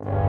you